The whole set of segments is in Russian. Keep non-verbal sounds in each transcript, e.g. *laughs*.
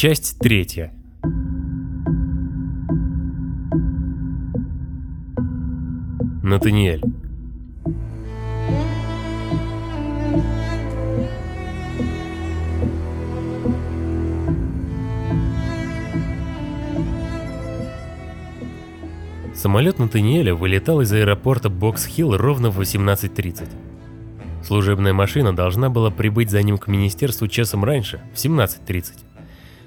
Часть третья. Натаниэль. Самолет Натаниэля вылетал из аэропорта Бокс-Хилл ровно в 18.30. Служебная машина должна была прибыть за ним к министерству часом раньше, в 17.30.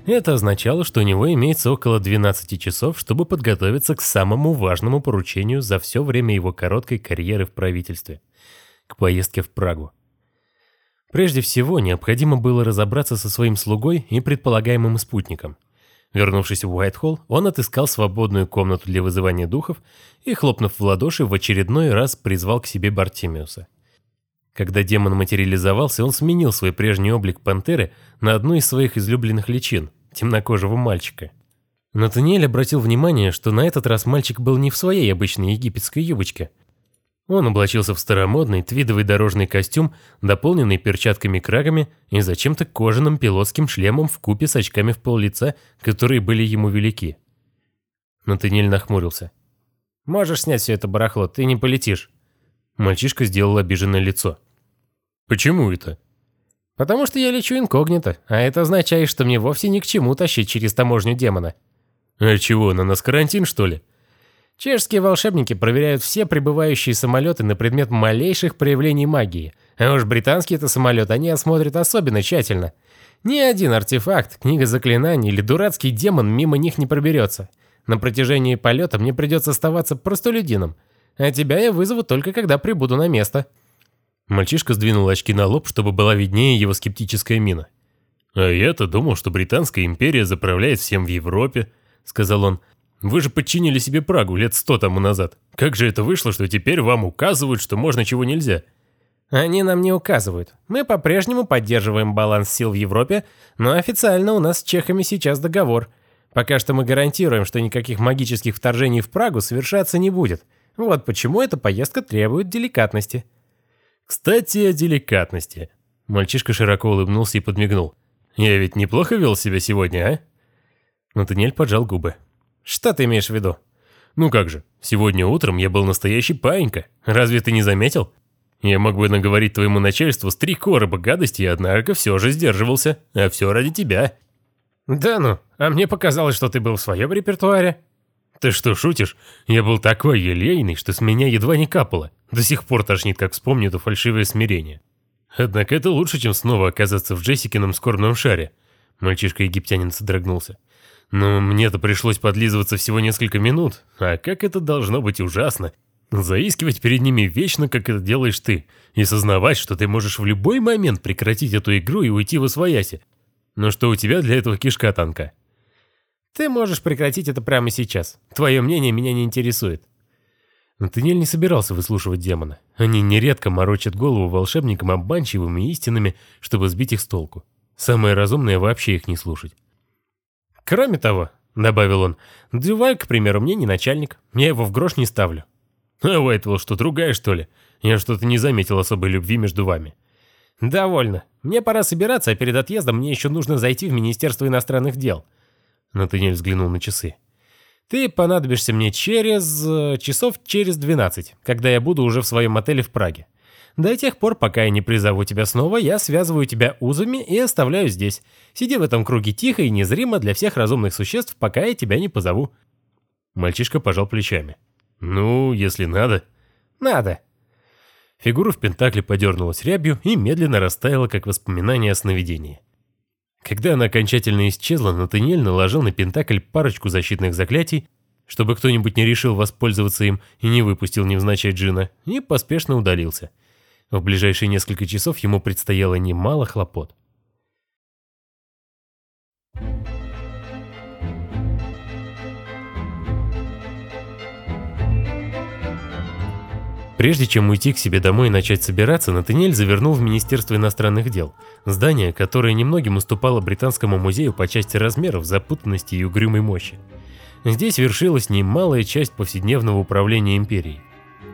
Это означало, что у него имеется около 12 часов, чтобы подготовиться к самому важному поручению за все время его короткой карьеры в правительстве – к поездке в Прагу. Прежде всего, необходимо было разобраться со своим слугой и предполагаемым спутником. Вернувшись в Уайтхолл, он отыскал свободную комнату для вызывания духов и, хлопнув в ладоши, в очередной раз призвал к себе Бартимиуса. Когда демон материализовался, он сменил свой прежний облик пантеры на одну из своих излюбленных личин – темнокожего мальчика. Натаниэль обратил внимание, что на этот раз мальчик был не в своей обычной египетской юбочке. Он облачился в старомодный твидовый дорожный костюм, дополненный перчатками-крагами и зачем-то кожаным пилотским шлемом в купе с очками в пол лица, которые были ему велики. Натаниэль нахмурился. «Можешь снять все это барахло, ты не полетишь». Мальчишка сделал обиженное лицо. «Почему это?» «Потому что я лечу инкогнито, а это означает, что мне вовсе ни к чему тащить через таможню демона». «А чего, на нас карантин, что ли?» Чешские волшебники проверяют все прибывающие самолеты на предмет малейших проявлений магии. А уж британские-то самолеты они осмотрят особенно тщательно. Ни один артефакт, книга заклинаний или дурацкий демон мимо них не проберется. На протяжении полета мне придется оставаться простолюдином. А тебя я вызову только когда прибуду на место». Мальчишка сдвинул очки на лоб, чтобы была виднее его скептическая мина. «А я-то думал, что Британская империя заправляет всем в Европе», — сказал он. «Вы же подчинили себе Прагу лет сто тому назад. Как же это вышло, что теперь вам указывают, что можно, чего нельзя?» «Они нам не указывают. Мы по-прежнему поддерживаем баланс сил в Европе, но официально у нас с чехами сейчас договор. Пока что мы гарантируем, что никаких магических вторжений в Прагу совершаться не будет. Вот почему эта поездка требует деликатности». «Кстати, о деликатности». Мальчишка широко улыбнулся и подмигнул. «Я ведь неплохо вел себя сегодня, а?» Натаниэль поджал губы. «Что ты имеешь в виду?» «Ну как же, сегодня утром я был настоящий паинька. Разве ты не заметил? Я мог бы наговорить твоему начальству с три короба гадости, однако все же сдерживался. А все ради тебя». «Да ну, а мне показалось, что ты был в своем репертуаре». «Ты что, шутишь? Я был такой елейный, что с меня едва не капало. До сих пор тошнит, как вспомню это фальшивое смирение. Однако это лучше, чем снова оказаться в Джессикином скорбном шаре». Мальчишка-египтянин содрогнулся. «Но мне-то пришлось подлизываться всего несколько минут. А как это должно быть ужасно. Заискивать перед ними вечно, как это делаешь ты, и сознавать, что ты можешь в любой момент прекратить эту игру и уйти в освояси. Но что у тебя для этого кишка танка?» Ты можешь прекратить это прямо сейчас. Твое мнение меня не интересует. Натаниэль не собирался выслушивать демона. Они нередко морочат голову волшебникам обманчивыми истинами, чтобы сбить их с толку. Самое разумное вообще их не слушать. «Кроме того», — добавил он, — «Дюваль, к примеру, мне не начальник. Я его в грош не ставлю». «А Уайтвелл что, другая, что ли? Я что-то не заметил особой любви между вами». «Довольно. Мне пора собираться, а перед отъездом мне еще нужно зайти в Министерство иностранных дел». Натаниэль взглянул на часы. «Ты понадобишься мне через... Э, часов через 12, когда я буду уже в своем отеле в Праге. До тех пор, пока я не призову тебя снова, я связываю тебя узами и оставляю здесь. Сиди в этом круге тихо и незримо для всех разумных существ, пока я тебя не позову». Мальчишка пожал плечами. «Ну, если надо». «Надо». Фигура в Пентакле подернулась рябью и медленно растаяла, как воспоминание о сновидении. Когда она окончательно исчезла, Натаниэль наложил на Пентакль парочку защитных заклятий, чтобы кто-нибудь не решил воспользоваться им и не выпустил невзначай Джина, и поспешно удалился. В ближайшие несколько часов ему предстояло немало хлопот. Прежде чем уйти к себе домой и начать собираться, Натаниэль завернул в Министерство иностранных дел, здание, которое немногим уступало Британскому музею по части размеров, запутанности и угрюмой мощи. Здесь вершилась немалая часть повседневного управления империей.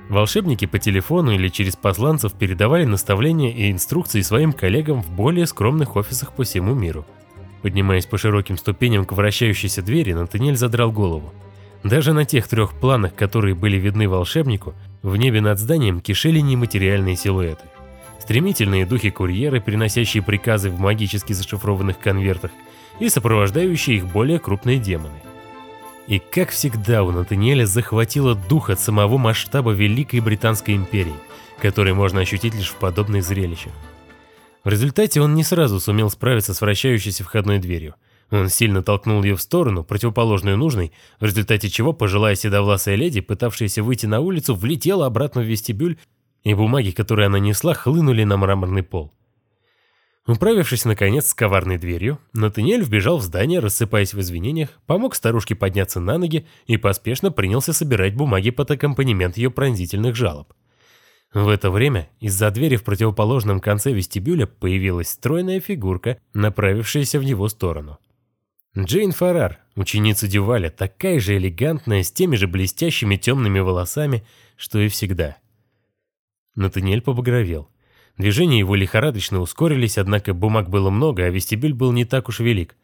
Волшебники по телефону или через посланцев передавали наставления и инструкции своим коллегам в более скромных офисах по всему миру. Поднимаясь по широким ступеням к вращающейся двери, Натаниэль задрал голову. Даже на тех трех планах, которые были видны волшебнику, в небе над зданием кишели нематериальные силуэты. Стремительные духи-курьеры, приносящие приказы в магически зашифрованных конвертах, и сопровождающие их более крупные демоны. И как всегда у Натаниэля захватило дух от самого масштаба Великой Британской империи, который можно ощутить лишь в подобных зрелищах. В результате он не сразу сумел справиться с вращающейся входной дверью. Он сильно толкнул ее в сторону, противоположную нужной, в результате чего пожилая седовласая леди, пытавшаяся выйти на улицу, влетела обратно в вестибюль, и бумаги, которые она несла, хлынули на мраморный пол. Управившись, наконец, с коварной дверью, Натаниэль вбежал в здание, рассыпаясь в извинениях, помог старушке подняться на ноги и поспешно принялся собирать бумаги под аккомпанемент ее пронзительных жалоб. В это время из-за двери в противоположном конце вестибюля появилась стройная фигурка, направившаяся в его сторону. Джейн Фаррар, ученица Дюваля, такая же элегантная, с теми же блестящими темными волосами, что и всегда. Натаниэль побагровел. Движения его лихорадочно ускорились, однако бумаг было много, а вестибюль был не так уж велик.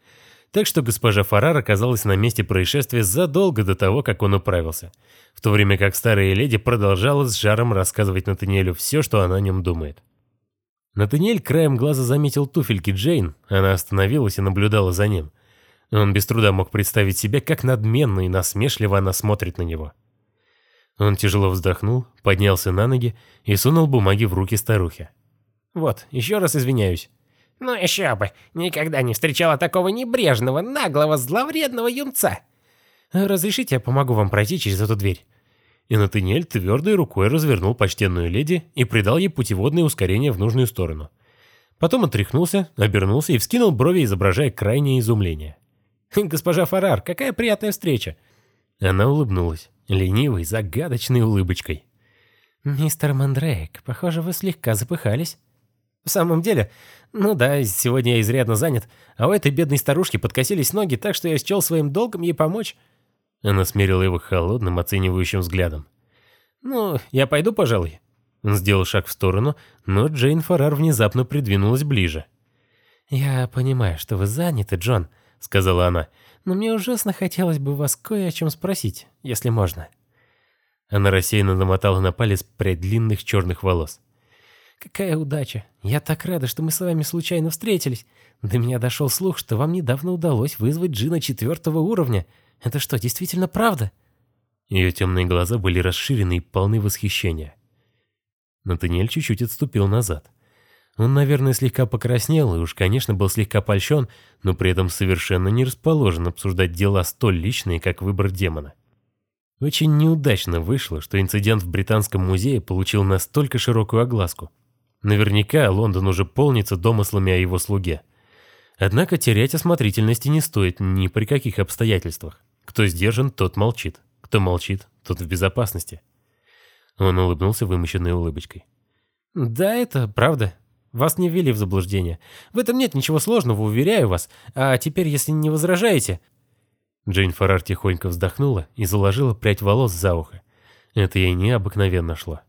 Так что госпожа Фаррар оказалась на месте происшествия задолго до того, как он управился, в то время как старая леди продолжала с жаром рассказывать Натаниэлю все, что она о нем думает. Натаниэль краем глаза заметил туфельки Джейн, она остановилась и наблюдала за ним. Он без труда мог представить себе, как надменно и насмешливо она смотрит на него. Он тяжело вздохнул, поднялся на ноги и сунул бумаги в руки старухи. Вот, еще раз извиняюсь». «Ну еще бы, никогда не встречала такого небрежного, наглого, зловредного юнца». «Разрешите, я помогу вам пройти через эту дверь?» И Натаниэль твердой рукой развернул почтенную леди и придал ей путеводное ускорение в нужную сторону. Потом отряхнулся, обернулся и вскинул брови, изображая крайнее изумление. *laughs* «Госпожа Фарар, какая приятная встреча!» Она улыбнулась, ленивой, загадочной улыбочкой. «Мистер Мандрейк, похоже, вы слегка запыхались». В самом деле, ну да, сегодня я изрядно занят, а у этой бедной старушки подкосились ноги, так что я счел своим долгом ей помочь. Она смерила его холодным, оценивающим взглядом. «Ну, я пойду, пожалуй». Он сделал шаг в сторону, но Джейн Фаррар внезапно придвинулась ближе. «Я понимаю, что вы заняты, Джон», — сказала она, «но мне ужасно хотелось бы вас кое о чем спросить, если можно». Она рассеянно намотала на палец прядь длинных черных волос. Какая удача. Я так рада, что мы с вами случайно встретились. До меня дошел слух, что вам недавно удалось вызвать Джина четвертого уровня. Это что, действительно правда? Ее темные глаза были расширены и полны восхищения. Натаниэль чуть-чуть отступил назад. Он, наверное, слегка покраснел и уж, конечно, был слегка польщен, но при этом совершенно не расположен обсуждать дела столь личные, как выбор демона. Очень неудачно вышло, что инцидент в Британском музее получил настолько широкую огласку. Наверняка Лондон уже полнится домыслами о его слуге. Однако терять осмотрительности не стоит ни при каких обстоятельствах. Кто сдержан, тот молчит. Кто молчит, тот в безопасности. Он улыбнулся вымощенной улыбочкой. «Да, это правда. Вас не ввели в заблуждение. В этом нет ничего сложного, уверяю вас. А теперь, если не возражаете...» Джейн Фаррар тихонько вздохнула и заложила прядь волос за ухо. Это ей необыкновенно шло.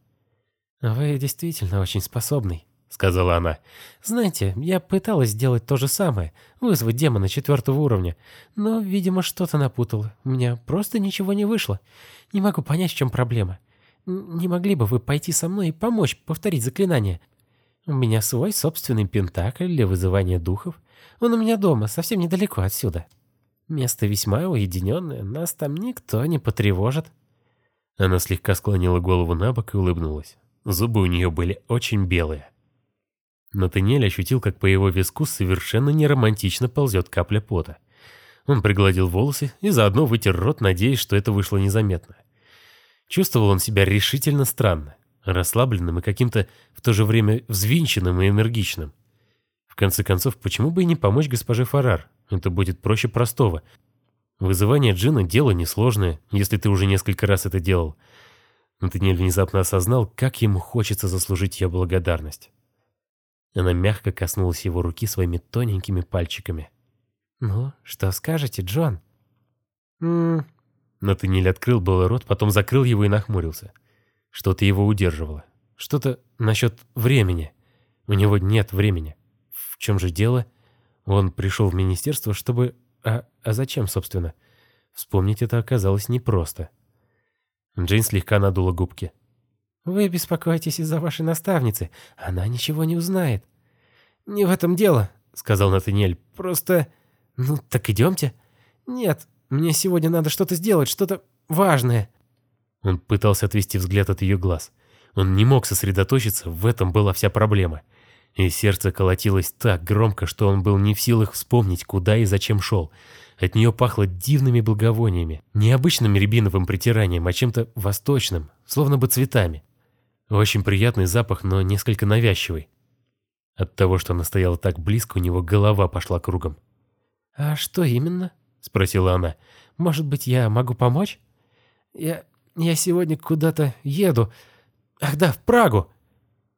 «Вы действительно очень способный», — сказала она. «Знаете, я пыталась сделать то же самое, вызвать демона четвертого уровня, но, видимо, что-то напутала. У меня просто ничего не вышло. Не могу понять, в чем проблема. Не могли бы вы пойти со мной и помочь повторить заклинание? У меня свой собственный пентакль для вызывания духов. Он у меня дома, совсем недалеко отсюда. Место весьма уединенное, нас там никто не потревожит». Она слегка склонила голову на бок и улыбнулась. Зубы у нее были очень белые. Натаниэль ощутил, как по его виску совершенно неромантично ползет капля пота. Он пригладил волосы и заодно вытер рот, надеясь, что это вышло незаметно. Чувствовал он себя решительно странно, расслабленным и каким-то в то же время взвинченным и энергичным. В конце концов, почему бы и не помочь госпоже Фарар? Это будет проще простого. Вызывание джина — дело несложное, если ты уже несколько раз это делал — Натаниэль внезапно осознал, как ему хочется заслужить ее благодарность. Она мягко коснулась его руки своими тоненькими пальчиками. «Ну, что скажете, Джон?» «М-м-м...» Натаниэль открыл был рот, потом закрыл его и нахмурился. Что-то его удерживало. Что-то насчет времени. У него нет времени. В чем же дело? Он пришел в министерство, чтобы... А, а зачем, собственно? Вспомнить это оказалось непросто. Джейн слегка надула губки. «Вы беспокоитесь из-за вашей наставницы. Она ничего не узнает». «Не в этом дело», — сказал Натаниэль. «Просто... Ну, так идемте». «Нет, мне сегодня надо что-то сделать, что-то важное». Он пытался отвести взгляд от ее глаз. Он не мог сосредоточиться, в этом была вся проблема. И сердце колотилось так громко, что он был не в силах вспомнить, куда и зачем шел. От нее пахло дивными благовониями, не обычным рябиновым притиранием, а чем-то восточным, словно бы цветами. Очень приятный запах, но несколько навязчивый. От того, что она стояла так близко, у него голова пошла кругом. «А что именно?» — спросила она. «Может быть, я могу помочь?» «Я... я сегодня куда-то еду. Ах да, в Прагу!»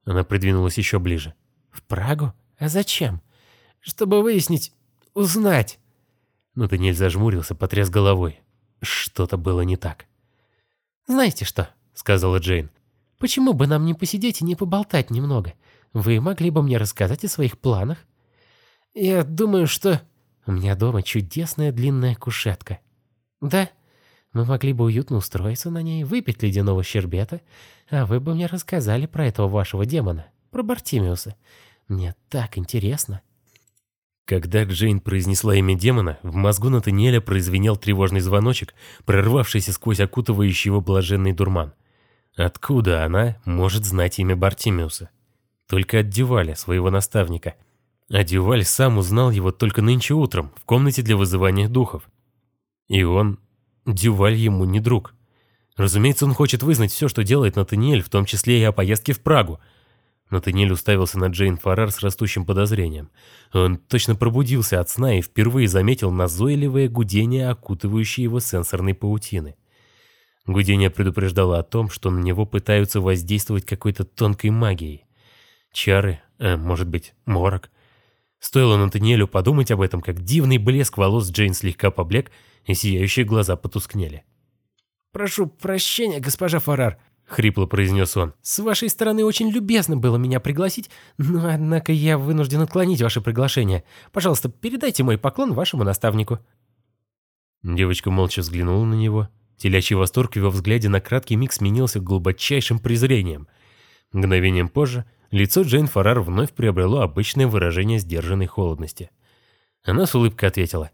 Она придвинулась еще ближе. «В Прагу? А зачем?» «Чтобы выяснить... узнать...» Но Даниэль зажмурился, потряс головой. Что-то было не так. «Знаете что?» — сказала Джейн. «Почему бы нам не посидеть и не поболтать немного? Вы могли бы мне рассказать о своих планах?» «Я думаю, что...» «У меня дома чудесная длинная кушетка». «Да?» Мы могли бы уютно устроиться на ней, выпить ледяного щербета, а вы бы мне рассказали про этого вашего демона, про Бартимиуса. Мне так интересно». Когда Джейн произнесла имя демона, в мозгу Натаниэля прозвенел тревожный звоночек, прорвавшийся сквозь окутывающий его блаженный дурман. Откуда она может знать имя Бартимиуса? Только от Дюваля, своего наставника. А Дюваль сам узнал его только нынче утром, в комнате для вызывания духов. И он... Дюваль ему не друг. Разумеется, он хочет вызнать все, что делает Натаниэль, в том числе и о поездке в Прагу. Натаниэль уставился на Джейн Фаррар с растущим подозрением. Он точно пробудился от сна и впервые заметил назойливое гудение, окутывающее его сенсорной паутины. Гудение предупреждало о том, что на него пытаются воздействовать какой-то тонкой магией. Чары, э, может быть, морок. Стоило Натаниэлю подумать об этом, как дивный блеск волос Джейн слегка поблек, и сияющие глаза потускнели. «Прошу прощения, госпожа Фаррар», — хрипло произнес он. «С вашей стороны очень любезно было меня пригласить, но, однако, я вынужден отклонить ваше приглашение. Пожалуйста, передайте мой поклон вашему наставнику». Девочка молча взглянула на него. Телячий восторг в его взгляде на краткий миг сменился глубочайшим презрением. Мгновением позже лицо Джейн Фаррар вновь приобрело обычное выражение сдержанной холодности. Она с улыбкой ответила.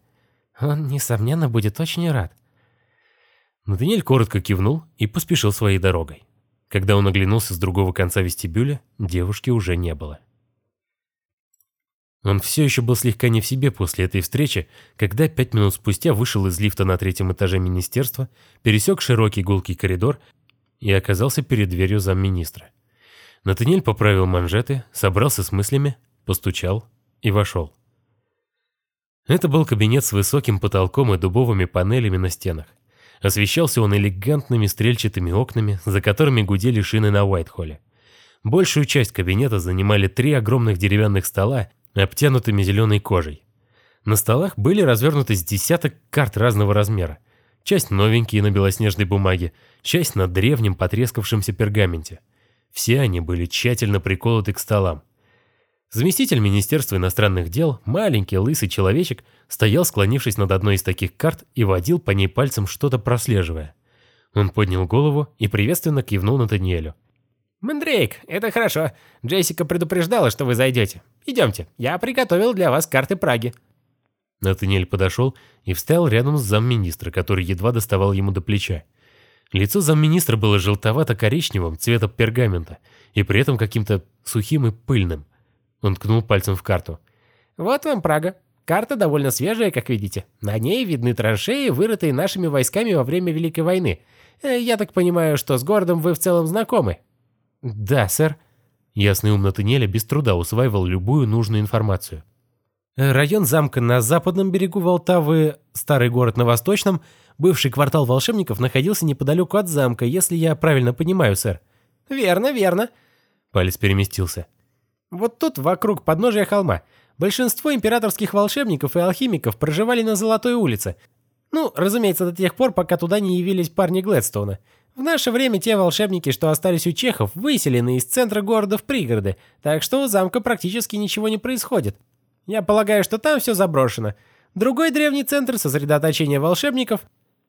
«Он, несомненно, будет очень рад. Натаниэль коротко кивнул и поспешил своей дорогой. Когда он оглянулся с другого конца вестибюля, девушки уже не было. Он все еще был слегка не в себе после этой встречи, когда пять минут спустя вышел из лифта на третьем этаже министерства, пересек широкий гулкий коридор и оказался перед дверью замминистра. Натаниэль поправил манжеты, собрался с мыслями, постучал и вошел. Это был кабинет с высоким потолком и дубовыми панелями на стенах. Освещался он элегантными стрельчатыми окнами, за которыми гудели шины на Уайтхолле. Большую часть кабинета занимали три огромных деревянных стола, обтянутыми зеленой кожей. На столах были развернуты с десяток карт разного размера. Часть новенькие на белоснежной бумаге, часть на древнем потрескавшемся пергаменте. Все они были тщательно приколоты к столам. Заместитель Министерства иностранных дел, маленький лысый человечек, стоял, склонившись над одной из таких карт и водил по ней пальцем, что-то прослеживая. Он поднял голову и приветственно кивнул Натаниэлю. «Мэндрейк, это хорошо. Джессика предупреждала, что вы зайдете. Идемте, я приготовил для вас карты Праги». Натаниэль подошел и встал рядом с замминистра, который едва доставал ему до плеча. Лицо замминистра было желтовато-коричневым, цвета пергамента, и при этом каким-то сухим и пыльным. Он ткнул пальцем в карту. «Вот вам Прага. Карта довольно свежая, как видите. На ней видны траншеи, вырытые нашими войсками во время Великой войны. Э, я так понимаю, что с городом вы в целом знакомы?» «Да, сэр». Ясный ум Натаниэля без труда усваивал любую нужную информацию. Район замка на западном берегу Волтавы, старый город на восточном, бывший квартал волшебников находился неподалеку от замка, если я правильно понимаю, сэр. «Верно, верно». Палец переместился. Вот тут, вокруг подножия холма, большинство императорских волшебников и алхимиков проживали на Золотой улице. Ну, разумеется, до тех пор, пока туда не явились парни Глэдстоуна. В наше время те волшебники, что остались у чехов, выселены из центра города в пригороды, так что у замка практически ничего не происходит. Я полагаю, что там все заброшено. Другой древний центр сосредоточения волшебников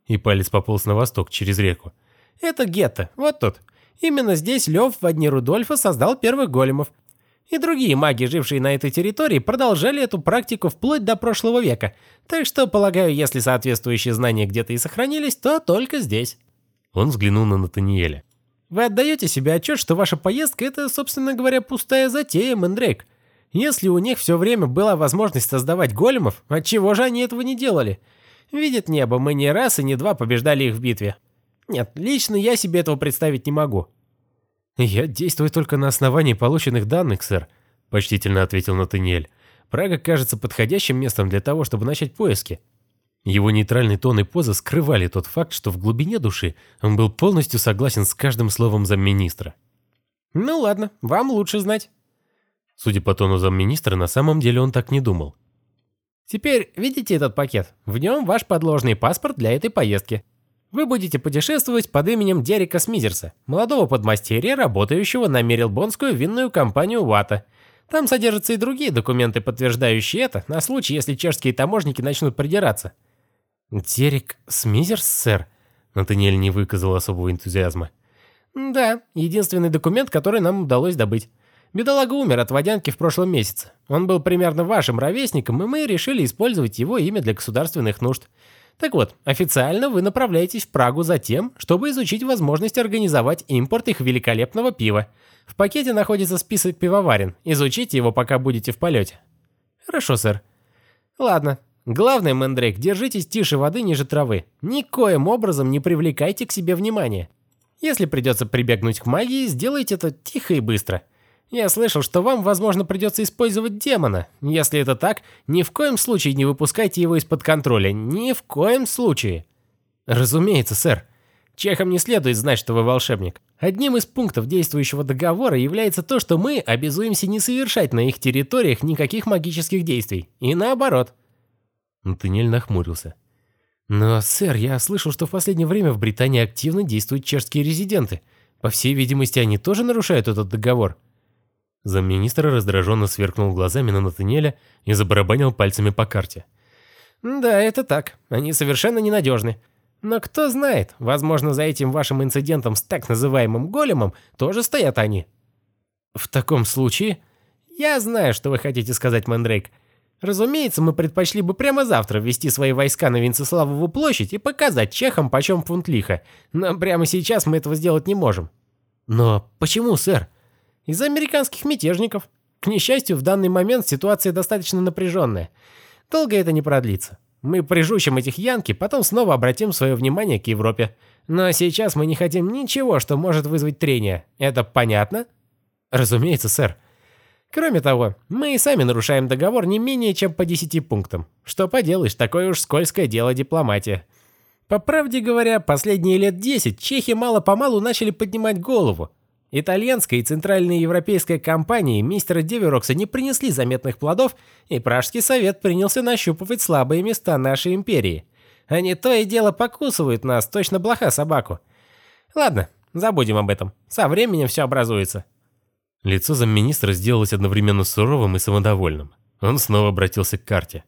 и палец пополз на восток, через реку. Это гетто, вот тут. Именно здесь Лев в одни Рудольфа создал первых големов. И другие маги, жившие на этой территории, продолжали эту практику вплоть до прошлого века. Так что, полагаю, если соответствующие знания где-то и сохранились, то только здесь. Он взглянул на Натаниэля. Вы отдаете себе отчет, что ваша поездка – это, собственно говоря, пустая затея, Мэндрейк. Если у них все время была возможность создавать големов, отчего же они этого не делали? Видит небо, мы не раз и не два побеждали их в битве. Нет, лично я себе этого представить не могу. «Я действую только на основании полученных данных, сэр», — почтительно ответил Натаниэль. «Прага кажется подходящим местом для того, чтобы начать поиски». Его нейтральный тон и поза скрывали тот факт, что в глубине души он был полностью согласен с каждым словом замминистра. «Ну ладно, вам лучше знать». Судя по тону замминистра, на самом деле он так не думал. «Теперь видите этот пакет? В нем ваш подложный паспорт для этой поездки. Вы будете путешествовать под именем Дерека Смизерса, молодого подмастерья, работающего на Мерилбонскую винную компанию Вата. Там содержатся и другие документы, подтверждающие это, на случай, если чешские таможники начнут придираться. «Дерек Смизерс, сэр?» Натаниэль не выказал особого энтузиазма. «Да, единственный документ, который нам удалось добыть. Бедолага умер от водянки в прошлом месяце. Он был примерно вашим ровесником, и мы решили использовать его имя для государственных нужд. Так вот, официально вы направляетесь в Прагу за тем, чтобы изучить возможность организовать импорт их великолепного пива. В пакете находится список пивоварен. Изучите его, пока будете в полете. Хорошо, сэр. Ладно. Главное, Мэндрейк, держитесь тише воды ниже травы. Никоим образом не привлекайте к себе внимания. Если придется прибегнуть к магии, сделайте это тихо и быстро. Я слышал, что вам, возможно, придется использовать демона. Если это так, ни в коем случае не выпускайте его из-под контроля. Ни в коем случае. Разумеется, сэр. Чехам не следует знать, что вы волшебник. Одним из пунктов действующего договора является то, что мы обязуемся не совершать на их территориях никаких магических действий. И наоборот. Натаниэль нахмурился. «Но, сэр, я слышал, что в последнее время в Британии активно действуют чешские резиденты. По всей видимости, они тоже нарушают этот договор». Замминистра раздраженно сверкнул глазами на Натаниэля и забарабанил пальцами по карте. «Да, это так. Они совершенно ненадежны. Но кто знает, возможно, за этим вашим инцидентом с так называемым големом тоже стоят они». «В таком случае...» «Я знаю, что вы хотите сказать, Мэндрейк. Разумеется, мы предпочли бы прямо завтра ввести свои войска на Венцеславову площадь и показать чехам, почем фунт лиха. Но прямо сейчас мы этого сделать не можем». «Но почему, сэр?» Из-за американских мятежников. К несчастью, в данный момент ситуация достаточно напряженная. Долго это не продлится. Мы прижучим этих янки, потом снова обратим свое внимание к Европе. Но сейчас мы не хотим ничего, что может вызвать трение. Это понятно? Разумеется, сэр. Кроме того, мы и сами нарушаем договор не менее чем по 10 пунктам. Что поделаешь, такое уж скользкое дело дипломатия. По правде говоря, последние лет 10 чехи мало-помалу начали поднимать голову. Итальянская и центральная европейская компании мистера Деверокса не принесли заметных плодов, и Пражский совет принялся нащупывать слабые места нашей империи. Они то и дело покусывают нас, точно блоха собаку. Ладно, забудем об этом. Со временем все образуется. Лицо замминистра сделалось одновременно суровым и самодовольным. Он снова обратился к карте.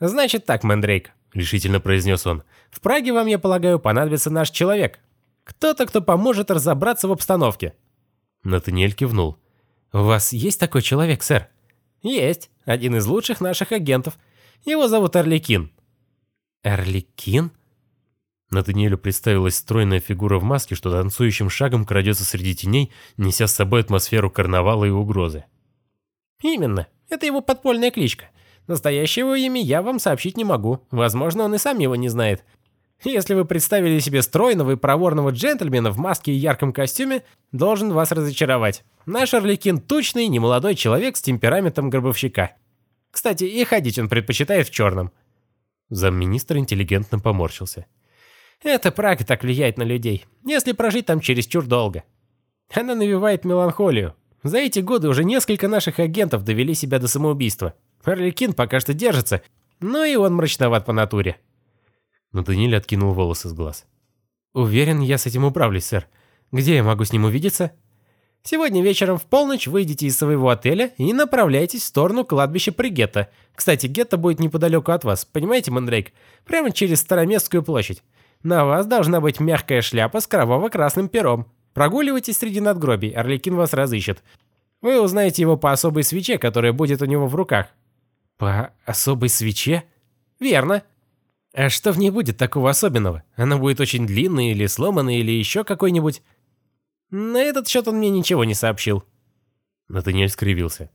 «Значит так, Мэндрейк», — решительно произнес он. «В Праге вам, я полагаю, понадобится наш человек. Кто-то, кто поможет разобраться в обстановке. Натаниэль кивнул. «У вас есть такой человек, сэр?» «Есть. Один из лучших наших агентов. Его зовут Орликин». «Орликин?» Натаниэлю представилась стройная фигура в маске, что танцующим шагом крадется среди теней, неся с собой атмосферу карнавала и угрозы. «Именно. Это его подпольная кличка. Настоящего имя я вам сообщить не могу. Возможно, он и сам его не знает. Если вы представили себе стройного и проворного джентльмена в маске и ярком костюме, должен вас разочаровать. Наш Орликин тучный, немолодой человек с темпераментом гробовщика. Кстати, и ходить он предпочитает в черном. Замминистра интеллигентно поморщился. Это Прага так влияет на людей, если прожить там чересчур долго. Она навевает меланхолию. За эти годы уже несколько наших агентов довели себя до самоубийства. Орликин пока что держится, но и он мрачноват по натуре. Но Даниэль откинул волосы с глаз. «Уверен, я с этим управлюсь, сэр. Где я могу с ним увидеться?» Сегодня вечером в полночь выйдете из своего отеля и направляйтесь в сторону кладбища Пригетта. Кстати, гетто будет неподалеку от вас, понимаете, Мандрейк? Прямо через Староместскую площадь. На вас должна быть мягкая шляпа с кроваво-красным пером. Прогуливайтесь среди надгробий, Орликин вас разыщет. Вы узнаете его по особой свече, которая будет у него в руках. По особой свече? Верно. А что в ней будет такого особенного? Она будет очень длинной или сломанной, или еще какой-нибудь? На этот счет он мне ничего не сообщил. Натаниэль скривился.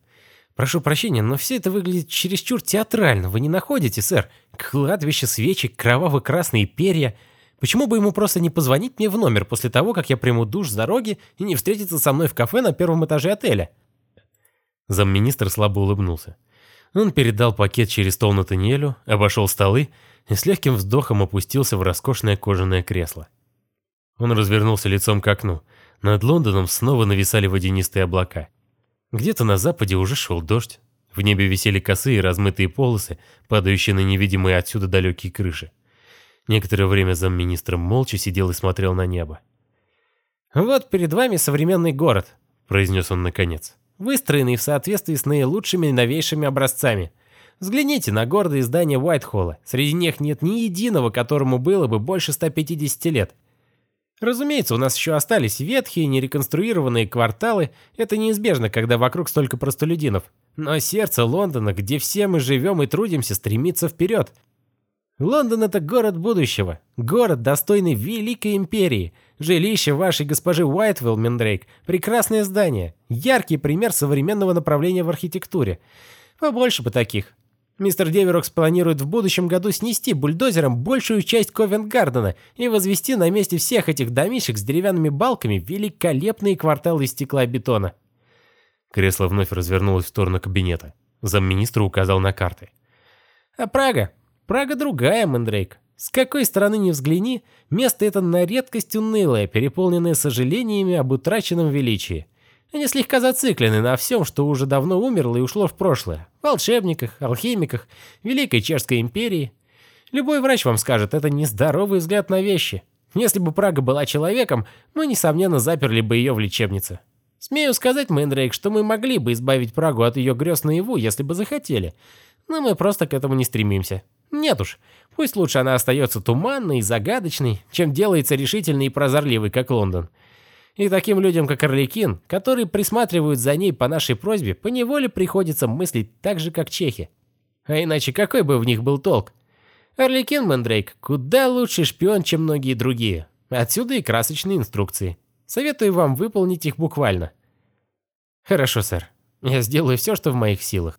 «Прошу прощения, но все это выглядит чересчур театрально, вы не находите, сэр? Кладбище, свечи, кроваво-красные перья. Почему бы ему просто не позвонить мне в номер после того, как я приму душ с дороги и не встретиться со мной в кафе на первом этаже отеля?» Замминистр слабо улыбнулся. Он передал пакет через стол Натаниэлю, обошел столы и с легким вздохом опустился в роскошное кожаное кресло. Он развернулся лицом к окну. Над Лондоном снова нависали водянистые облака. Где-то на западе уже шел дождь. В небе висели косые размытые полосы, падающие на невидимые отсюда далекие крыши. Некоторое время замминистра молча сидел и смотрел на небо. «Вот перед вами современный город», — произнес он наконец, «выстроенный в соответствии с наилучшими и новейшими образцами. Взгляните на гордые здания Уайтхолла. Среди них нет ни единого, которому было бы больше 150 лет. Разумеется, у нас еще остались ветхие, нереконструированные кварталы. Это неизбежно, когда вокруг столько простолюдинов. Но сердце Лондона, где все мы живем и трудимся, стремится вперед. Лондон — это город будущего. Город, достойный великой империи. Жилище вашей госпожи Уайтвилл, Мендрейк. Прекрасное здание. Яркий пример современного направления в архитектуре. Побольше бы таких. Мистер Деверокс планирует в будущем году снести бульдозером большую часть Ковент-Гардена и возвести на месте всех этих домишек с деревянными балками великолепные кварталы из стекла и бетона. Кресло вновь развернулось в сторону кабинета. Замминистра указал на карты. А Прага? Прага другая, Мэндрейк. С какой стороны ни взгляни, место это на редкость унылое, переполненное сожалениями об утраченном величии. Они слегка зациклены на всем, что уже давно умерло и ушло в прошлое. Волшебниках, алхимиках, Великой Чешской империи. Любой врач вам скажет, это нездоровый взгляд на вещи. Если бы Прага была человеком, мы, несомненно, заперли бы ее в лечебнице. Смею сказать, Мэндрейк, что мы могли бы избавить Прагу от ее грез наяву, если бы захотели. Но мы просто к этому не стремимся. Нет уж, пусть лучше она остается туманной и загадочной, чем делается решительной и прозорливой, как Лондон. И таким людям, как Орликин, которые присматривают за ней по нашей просьбе, поневоле приходится мыслить так же, как чехи. А иначе какой бы в них был толк? Орликин Мэндрейк куда лучший шпион, чем многие другие. Отсюда и красочные инструкции. Советую вам выполнить их буквально. Хорошо, сэр. Я сделаю все, что в моих силах.